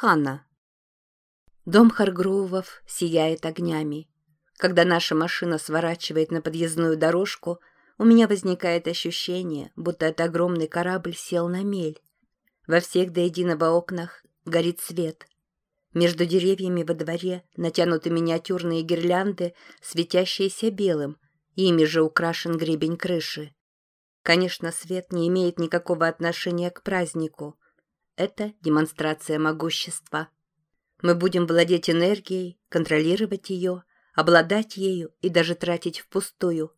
Хана. Дом Харгроувов сияет огнями. Когда наша машина сворачивает на подъездную дорожку, у меня возникает ощущение, будто этот огромный корабль сел на мель. Во всех до единого окнах горит свет. Между деревьями во дворе натянуты миниатюрные гирлянды, светящиеся белым, ими же украшен гребень крыши. Конечно, свет не имеет никакого отношения к празднику. Это демонстрация могущества. Мы будем владеть энергией, контролировать ее, обладать ею и даже тратить впустую.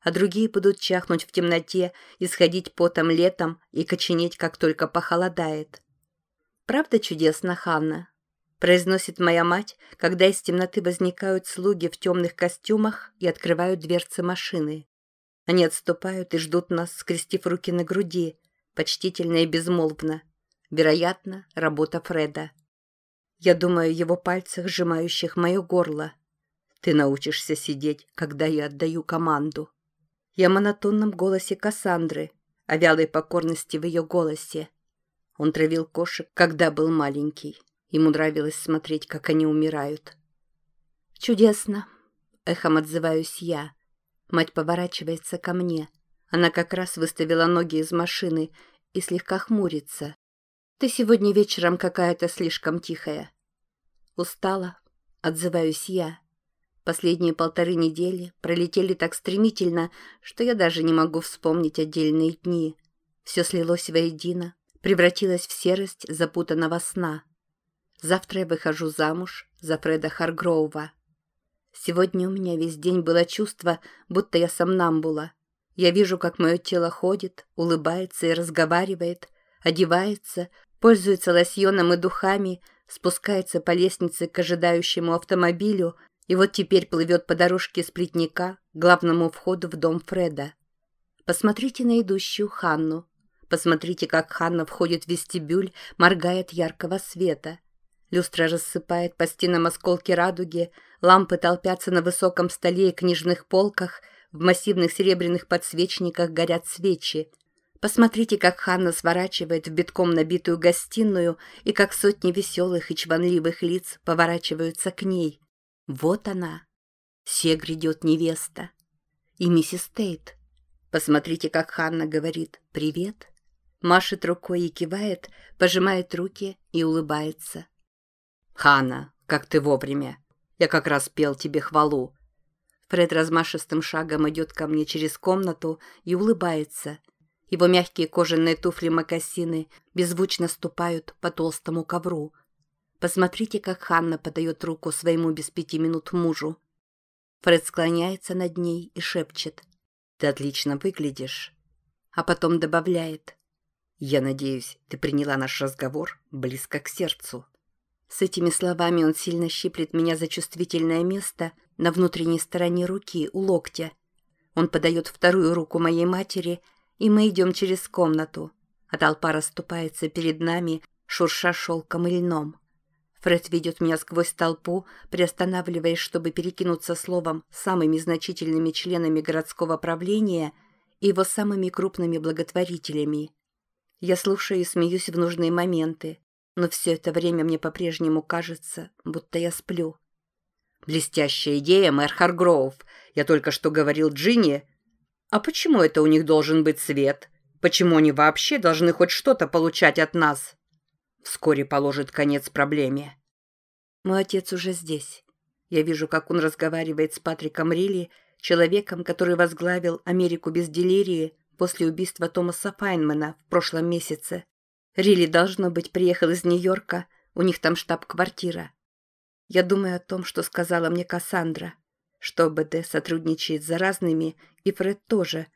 А другие будут чахнуть в темноте, исходить потом летом и коченеть, как только похолодает. «Правда чудесно, Ханна?» — произносит моя мать, когда из темноты возникают слуги в темных костюмах и открывают дверцы машины. Они отступают и ждут нас, скрестив руки на груди, почтительно и безмолвно. Вероятно, работа Фреда. Я думаю о его пальцах, сжимающих мое горло. Ты научишься сидеть, когда я отдаю команду. Я монотонном голосе Кассандры, о вялой покорности в ее голосе. Он травил кошек, когда был маленький. Ему нравилось смотреть, как они умирают. «Чудесно!» — эхом отзываюсь я. Мать поворачивается ко мне. Она как раз выставила ноги из машины и слегка хмурится. «Ты сегодня вечером какая-то слишком тихая». «Устала», — отзываюсь я. Последние полторы недели пролетели так стремительно, что я даже не могу вспомнить отдельные дни. Все слилось воедино, превратилось в серость запутанного сна. Завтра я выхожу замуж за Фреда Харгроува. Сегодня у меня весь день было чувство, будто я сомнамбула. Я вижу, как мое тело ходит, улыбается и разговаривает, одевается, пользуется лосьоном и духами, спускается по лестнице к ожидающему автомобилю и вот теперь плывет по дорожке сплетника к главному входу в дом Фреда. Посмотрите на идущую Ханну. Посмотрите, как Ханна входит в вестибюль, моргает яркого света. Люстра рассыпает по стенам осколки радуги, лампы толпятся на высоком столе и книжных полках, в массивных серебряных подсвечниках горят свечи. Посмотрите, как Ханна сворачивает в битком набитую гостиную и как сотни веселых и чванливых лиц поворачиваются к ней. Вот она. Се грядет невеста. И миссис Тейт. Посмотрите, как Ханна говорит «привет», машет рукой и кивает, пожимает руки и улыбается. «Ханна, как ты вовремя! Я как раз пел тебе хвалу!» Фред размашистым шагом идет ко мне через комнату и улыбается. Его мягкие кожаные туфли-мокасины беззвучно ступают по толстому ковру. Посмотрите, как Ханна подает руку своему без пяти минут мужу. Фред склоняется над ней и шепчет. «Ты отлично выглядишь». А потом добавляет. «Я надеюсь, ты приняла наш разговор близко к сердцу». С этими словами он сильно щиплет меня за чувствительное место на внутренней стороне руки, у локтя. Он подает вторую руку моей матери, и мы идем через комнату, а толпа расступается перед нами, шурша шелком и льном. Фред ведет меня сквозь толпу, приостанавливаясь, чтобы перекинуться словом самыми значительными членами городского правления и его самыми крупными благотворителями. Я слушаю и смеюсь в нужные моменты, но все это время мне по-прежнему кажется, будто я сплю. «Блестящая идея, мэр Харгроув. Я только что говорил Джинни. А почему это у них должен быть свет? Почему они вообще должны хоть что-то получать от нас?» Вскоре положит конец проблеме. Мой отец уже здесь. Я вижу, как он разговаривает с Патриком Рилли, человеком, который возглавил Америку без делирии после убийства Томаса Файнмана в прошлом месяце. Рилли, должно быть, приехал из Нью-Йорка, у них там штаб-квартира. Я думаю о том, что сказала мне Кассандра, что БД сотрудничает с заразными, и Фред тоже,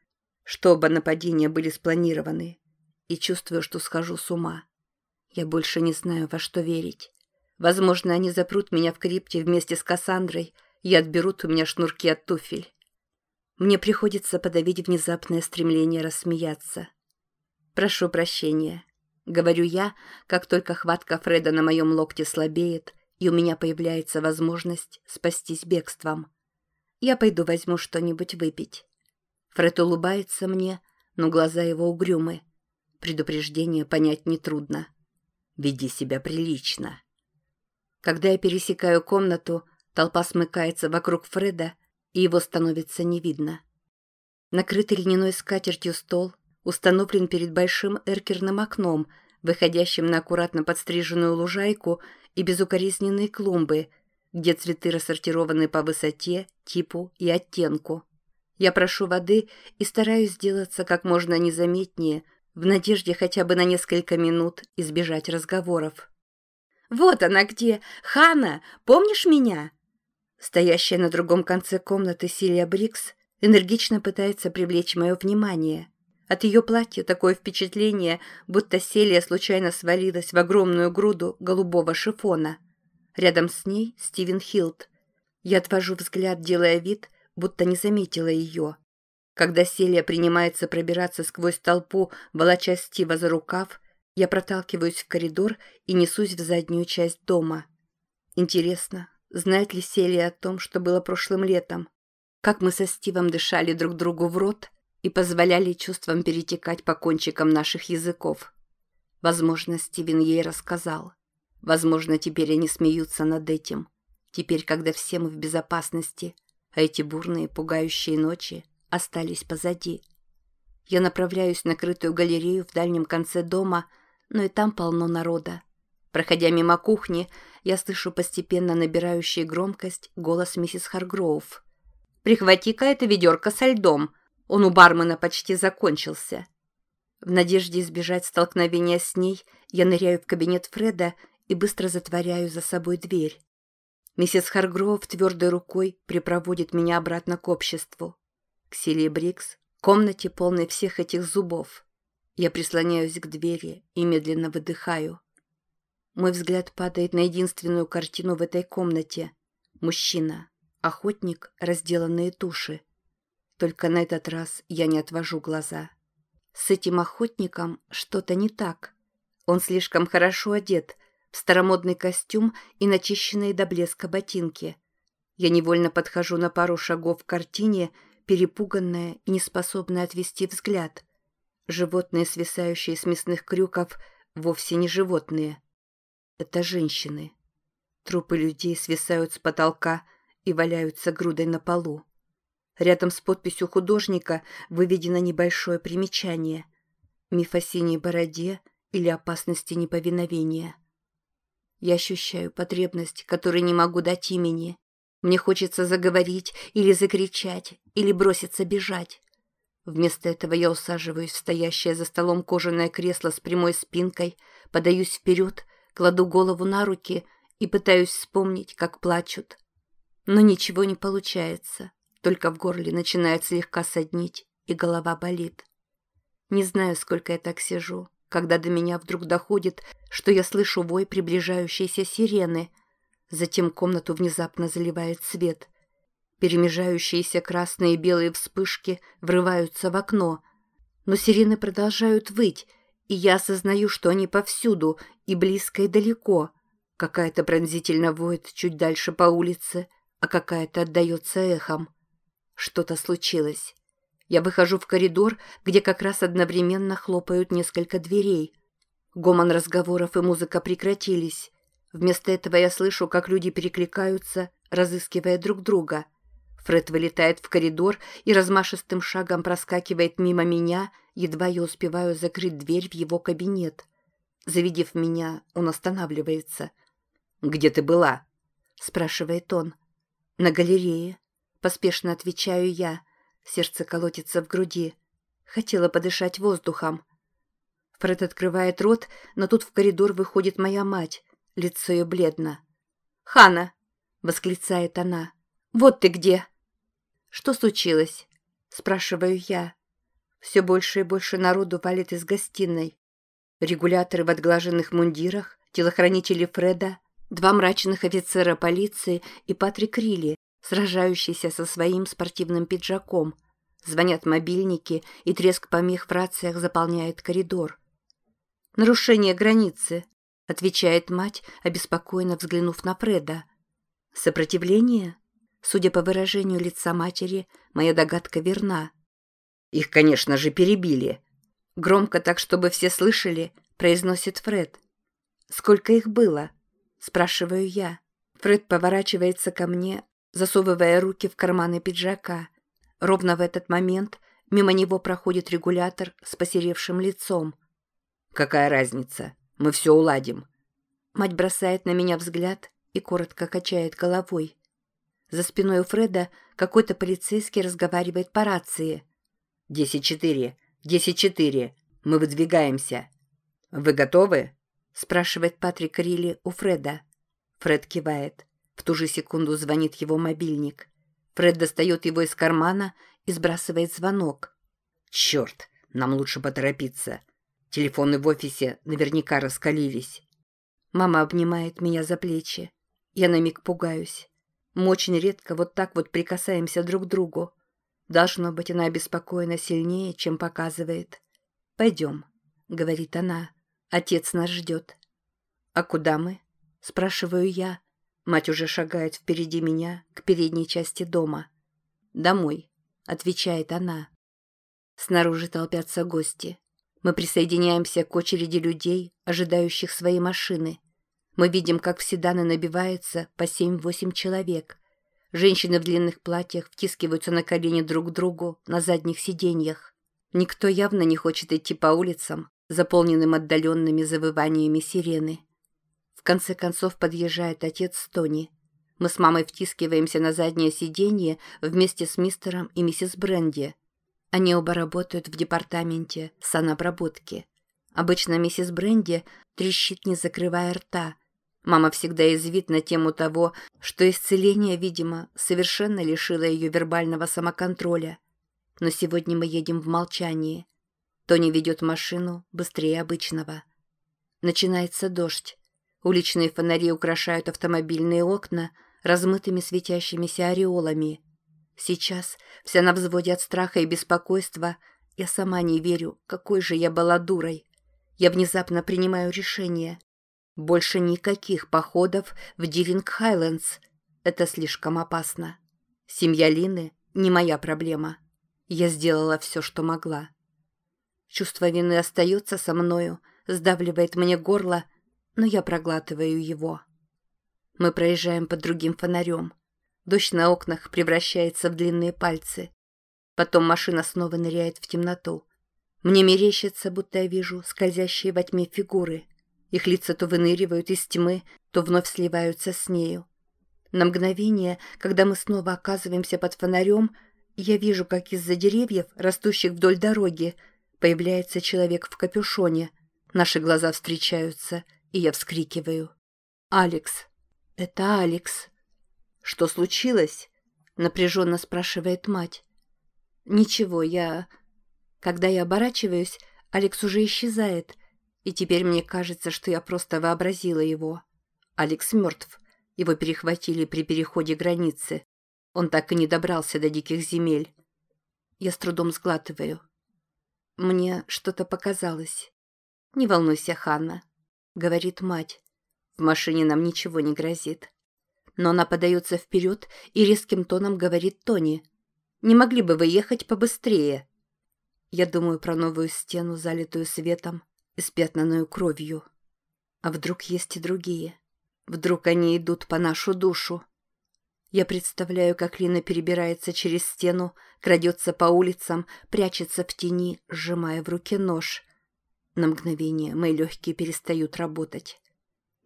что оба нападения были спланированы, и чувствую, что схожу с ума. Я больше не знаю, во что верить. Возможно, они запрут меня в крипте вместе с Кассандрой и отберут у меня шнурки от туфель. Мне приходится подавить внезапное стремление рассмеяться. Прошу прощения. Говорю я, как только хватка Фреда на моем локте слабеет, и у меня появляется возможность спастись бегством. Я пойду возьму что-нибудь выпить. Фред улыбается мне, но глаза его угрюмы. Предупреждение понять нетрудно. Веди себя прилично. Когда я пересекаю комнату, толпа смыкается вокруг Фреда, и его становится не видно. Накрытый льняной скатертью стол установлен перед большим эркерным окном, выходящим на аккуратно подстриженную лужайку и безукоризненные клумбы, где цветы рассортированы по высоте, типу и оттенку. Я прошу воды и стараюсь сделаться как можно незаметнее, в надежде хотя бы на несколько минут избежать разговоров. «Вот она где! Хана! Помнишь меня?» Стоящая на другом конце комнаты Силия Брикс энергично пытается привлечь мое внимание. От ее платья такое впечатление, будто Селия случайно свалилась в огромную груду голубого шифона. Рядом с ней Стивен Хилт. Я отвожу взгляд, делая вид, будто не заметила ее. Когда Селия принимается пробираться сквозь толпу, волоча Стива за рукав, я проталкиваюсь в коридор и несусь в заднюю часть дома. Интересно, знает ли Селия о том, что было прошлым летом? Как мы со Стивом дышали друг другу в рот и позволяли чувствам перетекать по кончикам наших языков? Возможно, Стивен ей рассказал. Возможно, теперь они смеются над этим. Теперь, когда все мы в безопасности, а эти бурные, пугающие ночи остались позади. Я направляюсь на крытую галерею в дальнем конце дома, но и там полно народа. Проходя мимо кухни, я слышу постепенно набирающий громкость голос миссис Харгроув. «Прихвати-ка это ведерко со льдом. Он у бармена почти закончился». В надежде избежать столкновения с ней, я ныряю в кабинет Фреда и быстро затворяю за собой дверь. Миссис Харгроув твердой рукой припроводит меня обратно к обществу. К Силии Брикс, комнате, полной всех этих зубов. Я прислоняюсь к двери и медленно выдыхаю. Мой взгляд падает на единственную картину в этой комнате. Мужчина, охотник, разделанные туши. Только на этот раз я не отвожу глаза. С этим охотником что-то не так. Он слишком хорошо одет, в старомодный костюм и начищенные до блеска ботинки. Я невольно подхожу на пару шагов к картине, перепуганная и неспособная отвести взгляд. Животные, свисающие с мясных крюков, вовсе не животные. Это женщины. Трупы людей свисают с потолка и валяются грудой на полу. Рядом с подписью художника выведено небольшое примечание. Миф о синей бороде или опасности неповиновения. Я ощущаю потребность, которой не могу дать имени. Мне хочется заговорить или закричать, или броситься бежать. Вместо этого я усаживаюсь в стоящее за столом кожаное кресло с прямой спинкой, подаюсь вперед, кладу голову на руки и пытаюсь вспомнить, как плачут. Но ничего не получается, только в горле начинает слегка соднить, и голова болит. Не знаю, сколько я так сижу, когда до меня вдруг доходит, что я слышу вой приближающейся сирены. Затем комнату внезапно заливает свет — Перемежающиеся красные и белые вспышки врываются в окно. Но сирены продолжают выть, и я осознаю, что они повсюду, и близко, и далеко. Какая-то пронзительно воет чуть дальше по улице, а какая-то отдается эхом. Что-то случилось. Я выхожу в коридор, где как раз одновременно хлопают несколько дверей. Гомон разговоров и музыка прекратились. Вместо этого я слышу, как люди перекликаются, разыскивая друг друга — Фред вылетает в коридор и размашистым шагом проскакивает мимо меня, едва я успеваю закрыть дверь в его кабинет. Завидев меня, он останавливается. «Где ты была?» — спрашивает он. «На галерее». Поспешно отвечаю я. Сердце колотится в груди. Хотела подышать воздухом. Фред открывает рот, но тут в коридор выходит моя мать. Лицо ее бледно. «Хана!» — восклицает она. «Вот ты где!» «Что случилось?» — спрашиваю я. Все больше и больше народу валит из гостиной. Регуляторы в отглаженных мундирах, телохранители Фреда, два мрачных офицера полиции и Патрик Рилли, сражающийся со своим спортивным пиджаком. Звонят мобильники, и треск помех в рациях заполняет коридор. «Нарушение границы», — отвечает мать, обеспокоенно взглянув на Фреда. «Сопротивление?» Судя по выражению лица матери, моя догадка верна. «Их, конечно же, перебили». Громко так, чтобы все слышали, произносит Фред. «Сколько их было?» Спрашиваю я. Фред поворачивается ко мне, засовывая руки в карманы пиджака. Ровно в этот момент мимо него проходит регулятор с посеревшим лицом. «Какая разница? Мы все уладим». Мать бросает на меня взгляд и коротко качает головой. За спиной у Фреда какой-то полицейский разговаривает по рации. «Десять четыре! Десять четыре! Мы выдвигаемся!» «Вы готовы?» — спрашивает Патрик Рилли у Фреда. Фред кивает. В ту же секунду звонит его мобильник. Фред достает его из кармана и сбрасывает звонок. «Черт, нам лучше поторопиться. Телефоны в офисе наверняка раскалились». Мама обнимает меня за плечи. Я на миг пугаюсь. Мы очень редко вот так вот прикасаемся друг к другу. Должно быть, она обеспокоена сильнее, чем показывает. «Пойдем», — говорит она. «Отец нас ждет». «А куда мы?» — спрашиваю я. Мать уже шагает впереди меня к передней части дома. «Домой», — отвечает она. Снаружи толпятся гости. Мы присоединяемся к очереди людей, ожидающих своей машины. Мы видим, как в седаны набивается по 7-8 человек. Женщины в длинных платьях втискиваются на колени друг к другу на задних сиденьях. Никто явно не хочет идти по улицам, заполненным отдаленными завываниями сирены. Конце концов подъезжает отец Тони. Мы с мамой втискиваемся на заднее сиденье вместе с мистером и миссис Бренди. Они оба работают в департаменте санобработки. Обычно миссис Бренди трещит, не закрывая рта. Мама всегда извит на тему того, что исцеление, видимо, совершенно лишило ее вербального самоконтроля. Но сегодня мы едем в молчании. Тони ведет машину быстрее обычного. Начинается дождь. Уличные фонари украшают автомобильные окна размытыми светящимися ореолами. Сейчас, вся на взводе от страха и беспокойства, я сама не верю, какой же я была дурой. Я внезапно принимаю решение. Больше никаких походов в Дивинг Хайлендс. Это слишком опасно. Семья Лины не моя проблема. Я сделала все, что могла. Чувство вины остается со мною, сдавливает мне горло, но я проглатываю его. Мы проезжаем под другим фонарем. Дождь на окнах превращается в длинные пальцы. Потом машина снова ныряет в темноту. Мне мерещится, будто я вижу скользящие во тьме фигуры. Их лица то выныривают из тьмы, то вновь сливаются с нею. На мгновение, когда мы снова оказываемся под фонарем, я вижу, как из-за деревьев, растущих вдоль дороги, появляется человек в капюшоне. Наши глаза встречаются — и я вскрикиваю. «Алекс! Это Алекс!» «Что случилось?» — напряженно спрашивает мать. «Ничего, я...» Когда я оборачиваюсь, Алекс уже исчезает, и теперь мне кажется, что я просто вообразила его. Алекс мертв. Его перехватили при переходе границы. Он так и не добрался до диких земель. Я с трудом сглатываю. Мне что-то показалось. Не волнуйся, Ханна. — говорит мать. В машине нам ничего не грозит. Но она подается вперед и резким тоном говорит Тони. «Не могли бы вы ехать побыстрее?» Я думаю про новую стену, залитую светом, испятнанную кровью. А вдруг есть и другие? Вдруг они идут по нашу душу? Я представляю, как Лина перебирается через стену, крадется по улицам, прячется в тени, сжимая в руке нож. На мгновение мои легкие перестают работать.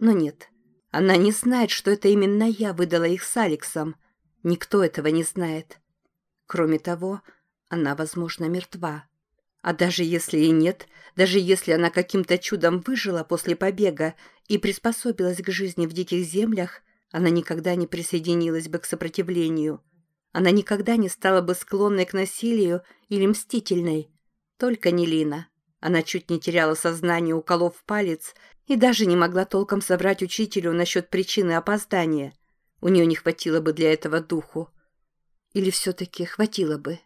Но нет, она не знает, что это именно я выдала их с Алексом. Никто этого не знает. Кроме того, она, возможно, мертва. А даже если и нет, даже если она каким-то чудом выжила после побега и приспособилась к жизни в диких землях, она никогда не присоединилась бы к сопротивлению. Она никогда не стала бы склонной к насилию или мстительной. Только не Лина. Она чуть не теряла сознание, уколов палец, и даже не могла толком соврать учителю насчет причины опоздания. У нее не хватило бы для этого духу. Или все-таки хватило бы.